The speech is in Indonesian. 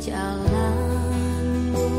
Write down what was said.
jalanmu.